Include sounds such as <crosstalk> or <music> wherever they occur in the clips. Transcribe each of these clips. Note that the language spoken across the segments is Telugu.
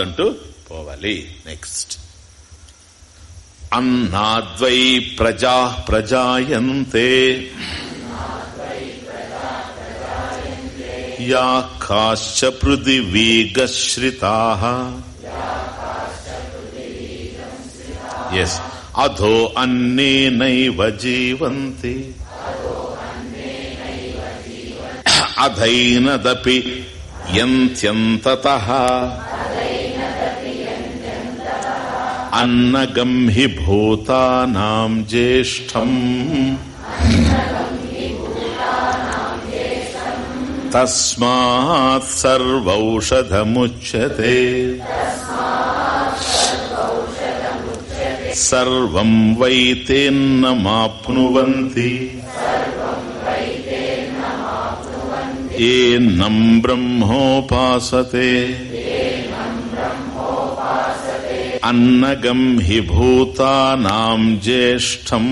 అంటూ పోవాలి. నెక్స్ట్ అన్నాద్వై ప్రజా ప్రజాయంతే. Yeah పృథివీగశ్రితా yes అధో అన్నేనైవ జీవంతి. అధైనదపి యంత్యంతత. అన్నగం హి భూతానాం జ్యేష్టం తస్మాత్ సర్వౌషధముచ్యతే సర్వం వైతేన్నమాప్నువంతి ఏన్నం బ్రహ్మోపాసతే అన్నగం హి భూతానాం జ్యేష్టం.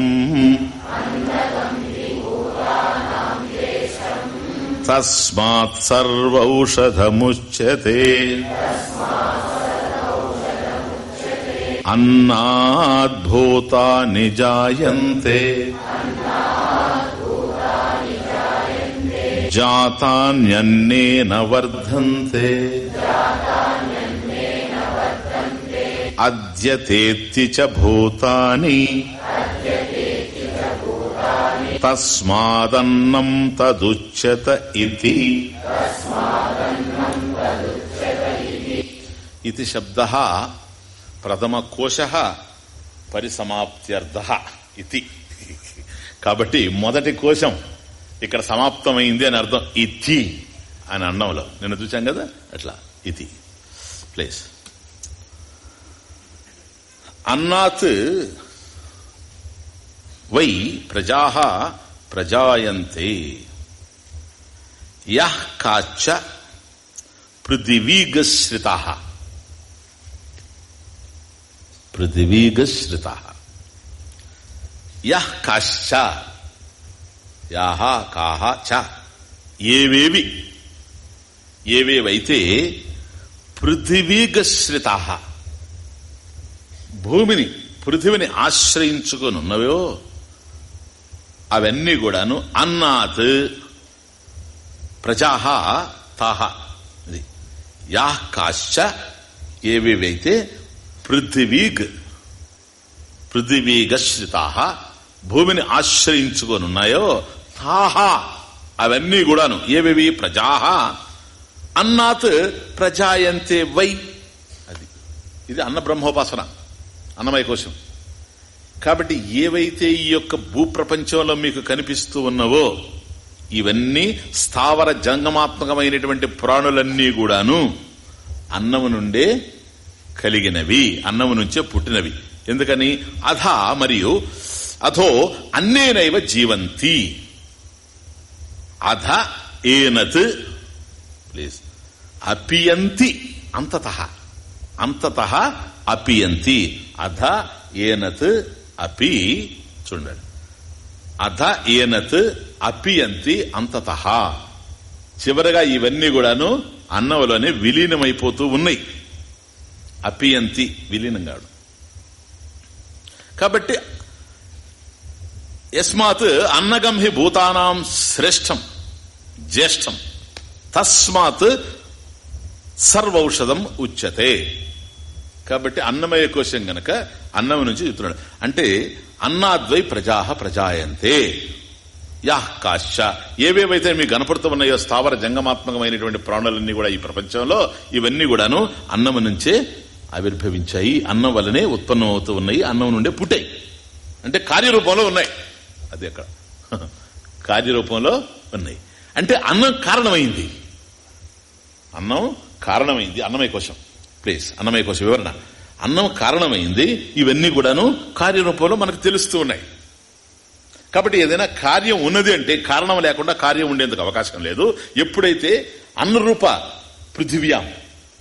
తస్మాత్ సర్వౌషధముచ్యతే. అన్నాద్భూతాని జాయంతే. జాతాన్యన్నేన వర్ధంతే. అద్యతేత్తి చ భూతాని తస్మాదన్నం తదుచ్యత ఇది ఇది శబ్ద ప్రథమకోశ పరిసమాప్త్యర్థ ఇది కాబట్టి మొదటి కోశం ఇక్కడ సమాప్తమైంది అని అర్థం ఇది అని అన్నంలో. నేను చూచాం కదా? అట్లా ఇది ప్లేస్. అన్నాత్ వై ప్రజా ప్రజాయంతే. యః కాచ పృథివీగశ్రిత. పృథివీగశ్రిత. యః కాశ్చ యాహ కాహ చ. ఏవేవి? ఏవేవైతే పృథివీగశ్రిత. భూమిని పృథివిని ఆశ్రయించుకొని ఉన్నవో అవన్నీ కూడాను అన్నాత్ ప్రజాహ తాహ. ఇది యా కాశ్చ ఏవేవైతే పృథివీగ్ పృథివీగశ్రితాహ భూమిని ఆశ్రయించుకొని ఉన్నాయో తాహ అవన్నీ కూడాను ఏవేవి ప్రజాహ అన్నాత్ ప్రజాయంతే వై. అది. ఇది అన్న బ్రహ్మోపాసన అన్నమయ్య కోశం కాబట్టి ఏవైతే ఈ యొక్క భూప్రపంచంలో మీకు కనిపిస్తూ ఉన్నవో ఇవన్నీ స్థావర జంగమాత్మకమైనటువంటి ప్రాణులన్నీ కూడాను అన్నము నుండే కలిగినవి అన్నము నుంచే పుట్టినవి. ఎందుకని? అధ మరియు అథో అన్నేనైవ జీవంతి. అధ ఏనత్ ప్లీజ్ అపియంతి అంతత. అంతత అపియంతి. అధ ఏనత్ అపి చూడండి. అధ ఏనత్ అపియంతి అంతత. చివరగా ఇవన్నీ కూడాను అన్నంలోనే విలీనమైపోతూ ఉన్నాయి. అపియంతి విలీనం కాడు కాబట్టి యస్మాత్ అన్నగంహి భూతానాం శ్రేష్టం జ్యేష్టం. తస్మాత్ సర్వౌషధం ఉచ్యతే. కాబట్టి అన్నమయ కోశం గనక అన్నం నుంచి చెప్తున్నాడు. అంటే అన్నాద్వై ప్రజా ప్రజాయంతే. యాహ్ కాశ్చ. ఏవేవైతే మీకు కనపడుతూ ఉన్నాయో స్థావర జంగమాత్మకమైనటువంటి ప్రాణులన్నీ కూడా ఈ ప్రపంచంలో ఇవన్నీ కూడాను అన్నం నుంచే ఆవిర్భవించాయి. అన్నం వల్లనే ఉత్పన్నం అవుతూ ఉన్నాయి. అన్నం నుండే పుట్టాయి. అంటే కార్యరూపంలో ఉన్నాయి. అది అక్కడ. <laughs> కార్యరూపంలో ఉన్నాయి. అంటే అన్నం కారణమైంది. అన్నం కారణమైంది. అన్నమయ కోశం. ప్లీజ్ అన్నమయ్య కోసం వివరణ. అన్నం కారణమైంది ఇవన్నీ కూడాను కార్యరూపంలో మనకు తెలుస్తూ ఉన్నాయి. కాబట్టి ఏదైనా కార్యం ఉన్నది అంటే కారణం లేకుండా కార్యం ఉండేందుకు అవకాశం లేదు. ఎప్పుడైతే అన్నరూప పృథివ్యాం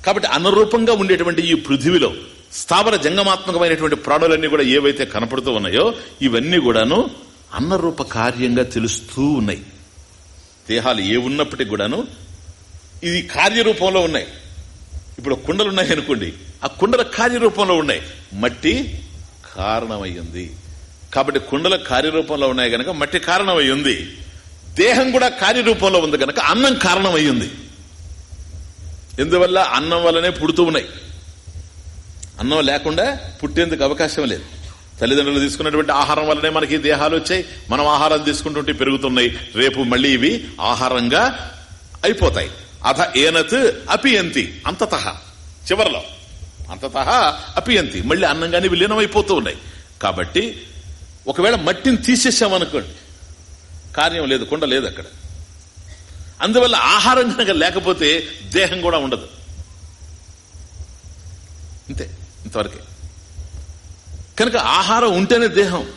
కాబట్టి అన్నరూపంగా ఉండేటువంటి ఈ పృథివిలో స్థావర జంగమాత్మకమైనటువంటి ప్రాణులన్నీ కూడా ఏవైతే కనపడుతూ ఉన్నాయో ఇవన్నీ కూడాను అన్నరూప కార్యంగా తెలుస్తూ ఉన్నాయి. దేహాలు ఏ ఉన్నప్పటికీ కూడాను ఇది కార్యరూపంలో ఉన్నాయి. ఇప్పుడు కుండలు ఉన్నాయి అనుకోండి. ఆ కుండల కార్యరూపంలో ఉన్నాయి. మట్టి కారణమయ్యింది. కాబట్టి కుండల కార్యరూపంలో ఉన్నాయి గనక మట్టి కారణమై ఉంది దేహం కూడా కార్యరూపంలో ఉంది గనక అన్నం కారణమయ్యింది. ఎందువల్ల? అన్నం వల్లనే పుడుతూ ఉన్నాయి. అన్నం లేకుండా పుట్టేందుకు అవకాశం లేదు. తల్లిదండ్రులు తీసుకున్నటువంటి ఆహారం వల్లనే మనకి దేహాలు వచ్చాయి. మనం ఆహారం తీసుకుంటుంటే పెరుగుతున్నాయి. రేపు మళ్ళీ ఇవి ఆహారంగా అయిపోతాయి. అథ ఏనత్ అపియంతి అంతత. చివరిలో అంతత అపియంతి. మళ్ళీ అన్నంగానే విలీనమైపోతూ ఉన్నాయి. కాబట్టి ఒకవేళ మట్టిని తీసేసామనుకోండి కార్యం లేదు కుండ లేదు అక్కడ. అందువల్ల ఆహారం కనుక లేకపోతే దేహం కూడా ఉండదు. అంతే ఇంతవరకే. కనుక ఆహారం ఉంటేనే దేహం.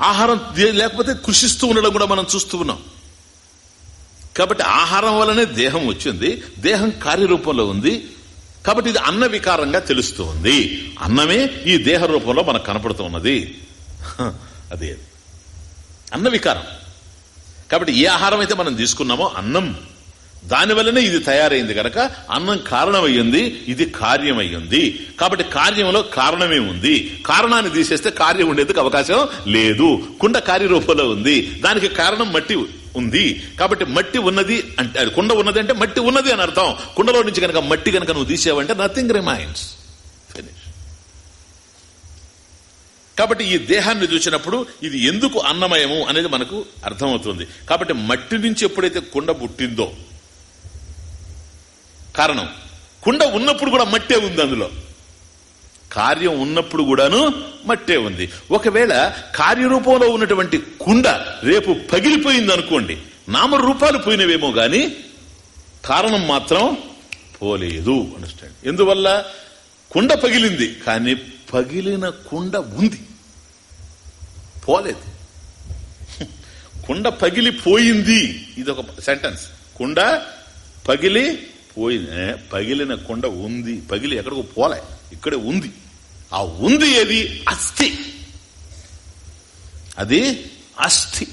ఆహారం లేకపోతే కృషిస్తూ ఉండడం కూడా మనం చూస్తూ ఉన్నాం. కాబట్టి ఆహారం వల్లనే దేహం వచ్చింది దేహం కార్యరూపంలో ఉంది. కాబట్టి ఇది అన్న వికారంగా తెలుస్తూ ఉంది అన్నమే ఈ దేహ రూపంలో మనకు కనపడుతూ ఉన్నది. అదే. అన్న వికారం. కాబట్టి ఏ ఆహారం అయితే మనం తీసుకున్నామో అన్నం దానివల్లనే ఇది తయారైంది గనక అన్నం కారణమయ్యింది ఇది కార్యమయ్యింది. కాబట్టి కార్యంలో కారణమే ఉంది. కారణాన్ని తీసేస్తే కార్యం ఉండేందుకు అవకాశం లేదు. కుండ కార్యరూపంలో ఉంది. దానికి కారణం మట్టి ఉంది. కాబట్టి మట్టి ఉన్నది అంటే అది కుండ ఉన్నది అంటే మట్టి ఉన్నది అని అర్థం. కుండలో నుంచి కనుక మట్టి కనుక నువ్వు తీసావంటే నథింగ్ రిమైన్స్ ఫినిష్ కాబట్టి ఈ దేహాన్ని చూసినప్పుడు ఇది ఎందుకు అన్నమయము అనేది మనకు అర్థమవుతుంది. కాబట్టి మట్టి నుంచి ఎప్పుడైతే కుండ పుట్టిందో కారణం కుండ ఉన్నప్పుడు కూడా మట్టే ఉంది అందులో. కార్యం ఉన్నప్పుడు కూడాను మట్టే ఉంది. ఒకవేళ కార్యరూపంలో ఉన్నటువంటి కుండ రేపు పగిలిపోయింది అనుకోండి నామరూపాలు పోయినవేమో గాని కారణం మాత్రం పోలేదు అండర్స్టాండ్ ఎందువల్ల? కుండ పగిలింది కానీ పగిలిన కుండ ఉంది. పోలేదు. <laughs> కుండ పగిలిపోయింది. ఇది ఒక సెంటెన్స్. కుండ పగిలి పోయిన పగిలిన కుండ ఉంది. పగిలి ఎక్కడికో పోలే. ఇక్కడే ఉంది. ఆ ఉంది ఏది? అస్థి. అది అస్థి.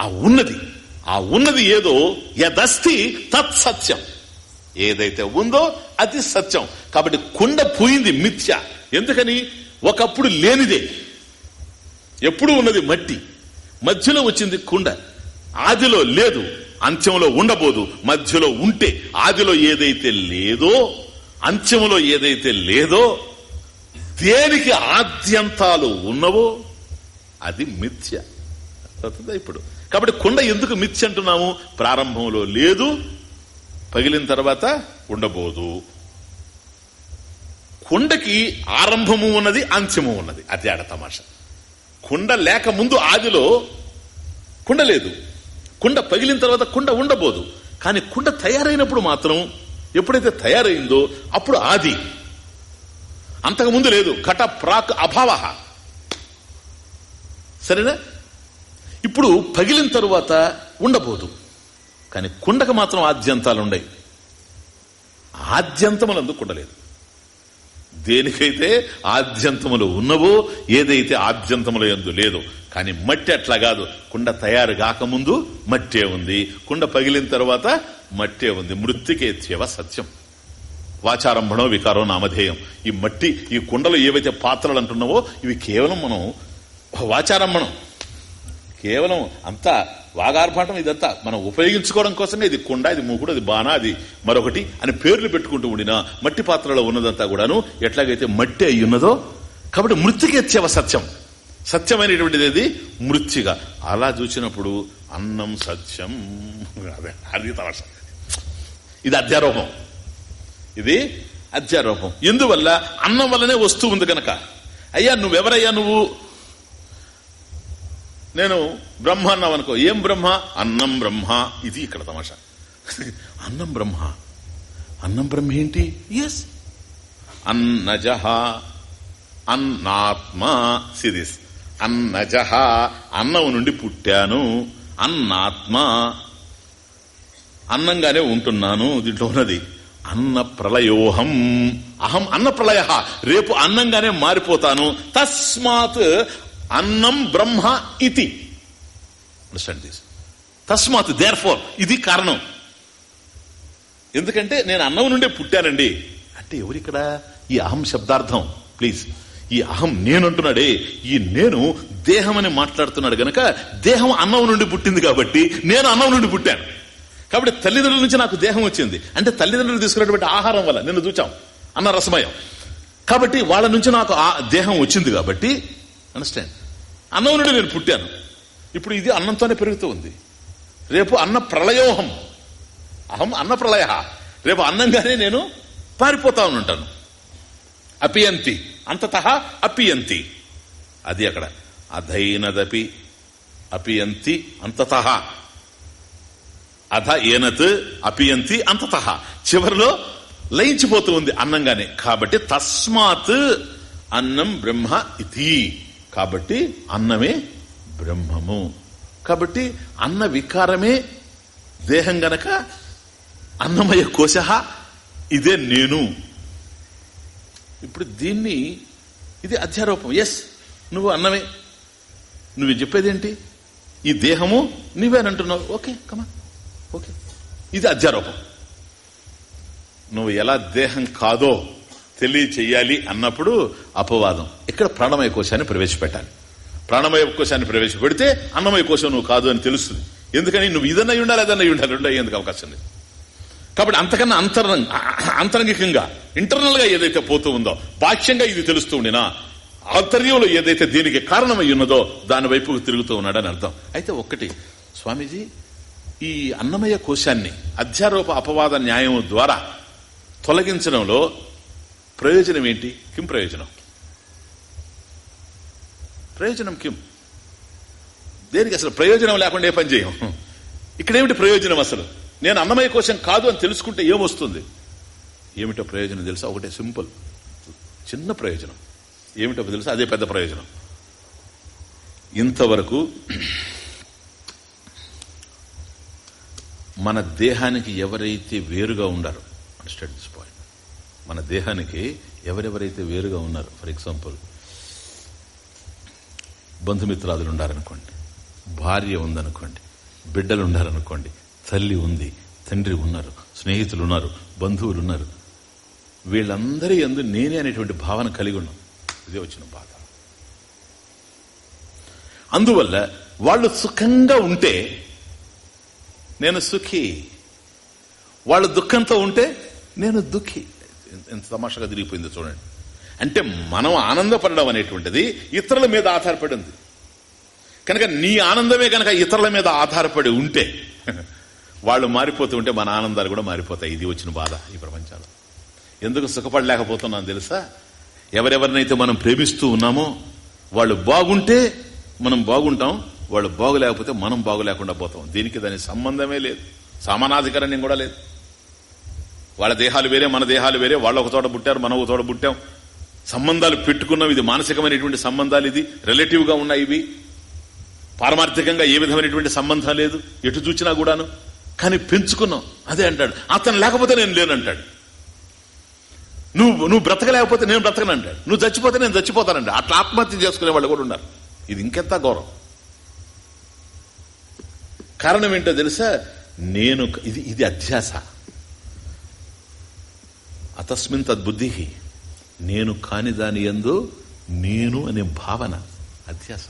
ఆ ఉన్నది. ఆ ఉన్నది ఏదో? యదస్థి తత్సత్యం. ఏదైతే ఉందో అది సత్యం. కాబట్టి కుండ పోయింది మిథ్య. ఎందుకని? ఒకప్పుడు లేనిదే. ఎప్పుడు ఉన్నది మట్టి. మధ్యలో వచ్చింది కుండ. ఆదిలో లేదు. అంత్యంలో ఉండబోదు. మధ్యలో ఉంటే ఆదిలో ఏదైతే లేదో అంత్యములో ఏదైతే లేదో దేనికి ఆద్యంతాలు ఉన్నవో అది మిథ్య. ఇప్పుడు? కాబట్టి కుండ ఎందుకు మిథ్య అంటున్నాము? ప్రారంభంలో లేదు పగిలిన తర్వాత ఉండబోదు. కుండకి ఆరంభము ఉన్నది అంత్యము ఉన్నది. అది ఆడ తమాష. కుండ లేక ముందు ఆదిలో కుండ లేదు. కుండ పగిలిన తర్వాత కుండ ఉండబోదు. కానీ కుండ తయారైనప్పుడు మాత్రం ఎప్పుడైతే తయారైందో అప్పుడు ఆది. అంతకుముందు లేదు. ఘట ప్రాక్ అభావ. సరేనా? ఇప్పుడు పగిలిన తరువాత ఉండబోదు. కానీ కుండకు మాత్రం ఆద్యంతాలు ఉండయి ఆద్యంతములందు కుండలేదు. దేనికైతే ఆద్యంతములు ఉన్నవో ఏదైతే ఆద్యంతములు ఎందు లేదో కానీ మట్టి అట్లా కాదు. కుండ తయారు కాకముందు మట్టే ఉంది. కుండ పగిలిన తర్వాత మట్టే ఉంది. మృత్తికేత్యవ సత్యం. వాచారంభణో వికారో నామధేయం. ఈ మట్టి ఈ కుండలు ఏవైతే పాత్రలు అంటున్నావో ఇవి కేవలం మనం వాచారంభణం. కేవలం అంతా వాగార్భాటం ఇదంతా మనం ఉపయోగించుకోవడం కోసమే. ఇది కుండ ఇది మూకుడు అది బాణ అది మరొకటి అని పేర్లు పెట్టుకుంటూ ఉండిన మట్టి పాత్రలో ఉన్నదంతా కూడాను ఎట్లాగైతే మట్టి అయి ఉన్నదో కాబట్టి మృతికేత్యవ సత్యం. సత్యమైనటువంటిది అది మృత్యుగా అలా చూసినప్పుడు అన్నం సత్యం. అదే అది తమాష. ఇది అధ్యారోపం ఇది అధ్యారోపం ఎందువల్ల? అన్నం వల్లనే వస్తూ ఉంది గనక. అయ్యా నువ్వెవరయ్యా నువ్వు? నేను బ్రహ్మ అన్నావు అనుకో ఏం బ్రహ్మ? అన్నం బ్రహ్మ. ఇది ఇక్కడ తమాష. అన్నం బ్రహ్మ. అన్నం బ్రహ్మ ఏంటి? ఎస్ అన్నజహ అన్నాత్మ సిదిస్ అన్నజహ అన్నం నుండి పుట్టాను. అన్నాత్మ. అన్నంగానే ఉంటున్నాను దీంట్లో ఉన్నది. అన్న ప్రళయోహం అహం అన్న ప్రళయ రేపు అన్నంగానే మారిపోతాను. తస్మాత్ అన్నం బ్రహ్మ ఇది అండర్స్టాండ్ దిస్ తస్మాత్ దేర్ ఫోర్ ఇది కారణం. ఎందుకంటే నేను అన్నం నుండే పుట్టానండి. అంటే ఎవరిక్కడ? ఈ అహం శబ్దార్థం. ప్లీజ్ ఈ అహం నేనంటున్నాడే ఈ నేను దేహం అని మాట్లాడుతున్నాడు గనక దేహం అన్నం నుండి పుట్టింది కాబట్టి నేను అన్నం నుండి పుట్టాను. కాబట్టి తల్లిదండ్రుల నుంచి నాకు దేహం వచ్చింది. అంటే తల్లిదండ్రులు తీసుకున్నటువంటి ఆహారం వల్ల నిన్ను చూచాం. అన్న రసమయం. కాబట్టి వాళ్ళ నుంచి నాకు ఆ దేహం వచ్చింది కాబట్టి అండర్స్టాండ్ అన్నం నుండి నేను పుట్టాను. ఇప్పుడు ఇది అన్నంతోనే పెరుగుతూ ఉంది. రేపు అన్న ప్రళయోహం. అహం అన్న ప్రళయ. రేపు అన్నంగానే నేను పారిపోతా ఉంటాను అపియంతి. అంతత అపియంతి. అది అక్కడ. అధైనదపి అపియంతి అంతత. అధ ఏనత్ అపియంతి అంతత. చివరిలో లయించిపోతూ ఉంది అన్నంగానే. కాబట్టి తస్మాత్ అన్నం బ్రహ్మ ఇది కాబట్టి అన్నమే బ్రహ్మము. కాబట్టి అన్న వికారమే దేహం గనక అన్నమయ కోశ. ఇదే నేను. ఇప్పుడు దీన్ని ఇది అధ్యారోపం. ఎస్ నువ్వు అన్నమే. నువ్వు చెప్పేదేంటి? ఈ దేహము నువ్వేనంటున్నావు. ఓకే కమా ఓకే ఇది అధ్యారోపం. నువ్వు ఎలా దేహం కాదో తెలియచెయ్యాలి అన్నప్పుడు అపవాదం. ఇక్కడ ప్రాణమయ కోశాన్ని ప్రవేశపెట్టాలి. ప్రాణమయ కోశాన్ని ప్రవేశపెడితే అన్నమయ కోశం నువ్వు కాదు అని తెలుస్తుంది. ఎందుకని? నువ్వు ఇదన్నా ఉండాలి అదన్నా ఉండాలి రెండు అయ్యేందుకు అవకాశం లేదు. కాబట్టి అంతకన్నా అంతరంగ అంతరంగికంగా ఇంటర్నల్గా ఏదైతే పోతూ ఉందో బాహ్యంగా ఇది తెలుస్తూ ఉండినా ఆంతర్యంలో ఏదైతే దీనికి కారణమై ఉన్నదో దాని వైపుకు తిరుగుతూ ఉన్నాడని అర్థం. అయితే ఒక్కటి స్వామీజీ ఈ అన్నమయ కోశాన్ని అధ్యారోప అపవాద న్యాయం ద్వారా తొలగించడంలో ప్రయోజనం ఏంటి? కిం ప్రయోజనం? ప్రయోజనం కిం? దేనికి అసలు ప్రయోజనం లేకుండా ఏ పని చేయం? ఇక్కడేమిటి ప్రయోజనం అసలు? నేను అన్నమయ్య కోశం కాదు అని తెలుసుకుంటే ఏమొస్తుంది? ఏమిటో ప్రయోజనం తెలుసా? ఒకటే సింపుల్. చిన్న ప్రయోజనం. ఏమిటో తెలుసా? అదే పెద్ద ప్రయోజనం. ఇంతవరకు మన దేహానికి ఎవరైతే వేరుగా ఉండారో అండర్స్టాండ్ దిస్ పాయింట్ మన దేహానికి ఎవరెవరైతే వేరుగా ఉన్నారు ఫర్ ఎగ్జాంపుల్ బంధుమిత్రాదులు ఉండారనుకోండి భార్య ఉందనుకోండి బిడ్డలు ఉండారనుకోండి తల్లి ఉంది తండ్రి ఉన్నారు స్నేహితులు ఉన్నారు బంధువులు ఉన్నారు వీళ్ళందరి ఎందు నేనే అనేటువంటి భావన కలిగి ఉన్నాం ఇదే వచ్చిన బాధ. అందువల్ల వాళ్ళు సుఖంగా ఉంటే నేను సుఖి. వాళ్ళు దుఃఖంతో ఉంటే నేను దుఃఖి. ఎంత తమాషగా తిరిగిపోయిందో చూడండి. అంటే మనం ఆనందపడడం అనేటువంటిది ఇతరుల మీద ఆధారపడి ఉంది. కనుక నీ ఆనందమే కనుక ఇతరుల మీద ఆధారపడి ఉంటే వాళ్ళు మారిపోతూ ఉంటే మన ఆనందాలు కూడా మారిపోతాయి. ఇది వచ్చిన బాధ ఈ ప్రపంచంలో. ఎందుకు సుఖపడలేకపోతున్నాం తెలుసా? ఎవరెవరినైతే మనం ప్రేమిస్తూ ఉన్నామో వాళ్ళు బాగుంటే మనం బాగుంటాం వాళ్ళు బాగులేకపోతే మనం బాగులేకుండా పోతాం. దీనికి దాని సంబంధమే లేదు. సమానాధికరణ్యం కూడా లేదు. వాళ్ళ దేహాలు వేరే మన దేహాలు వేరే వాళ్ళు ఒక చోట పుట్టారు మనం ఒక చోట పుట్టాం. సంబంధాలు పెట్టుకున్నాం ఇది మానసికమైనటువంటి సంబంధాలు ఇది. రిలేటివ్గా ఉన్నాయి ఇవి. పారమార్థికంగా ఏ విధమైనటువంటి సంబంధం లేదు. ఎటు చూచినా కూడాను. కానీ పెంచుకున్నాం. అదే అంటాడు. అతను లేకపోతే నేను లేనంటాడు. నువ్వు నువ్వు బ్రతకలేకపోతే నేను బ్రతకనంటాడు నువ్వు చచ్చిపోతే నేను చచ్చిపోతానండి అట్లా ఆత్మహత్య చేసుకునే వాళ్ళు కూడా ఉన్నారు. ఇది ఇంకెంత గౌరవం కారణం ఏంటో తెలుసా? నేను ఇది ఇది అధ్యాస. అతస్మిన్ తద్బుద్ధి నేను కాని దాని ఎందు నేను అనే భావన. అధ్యాస.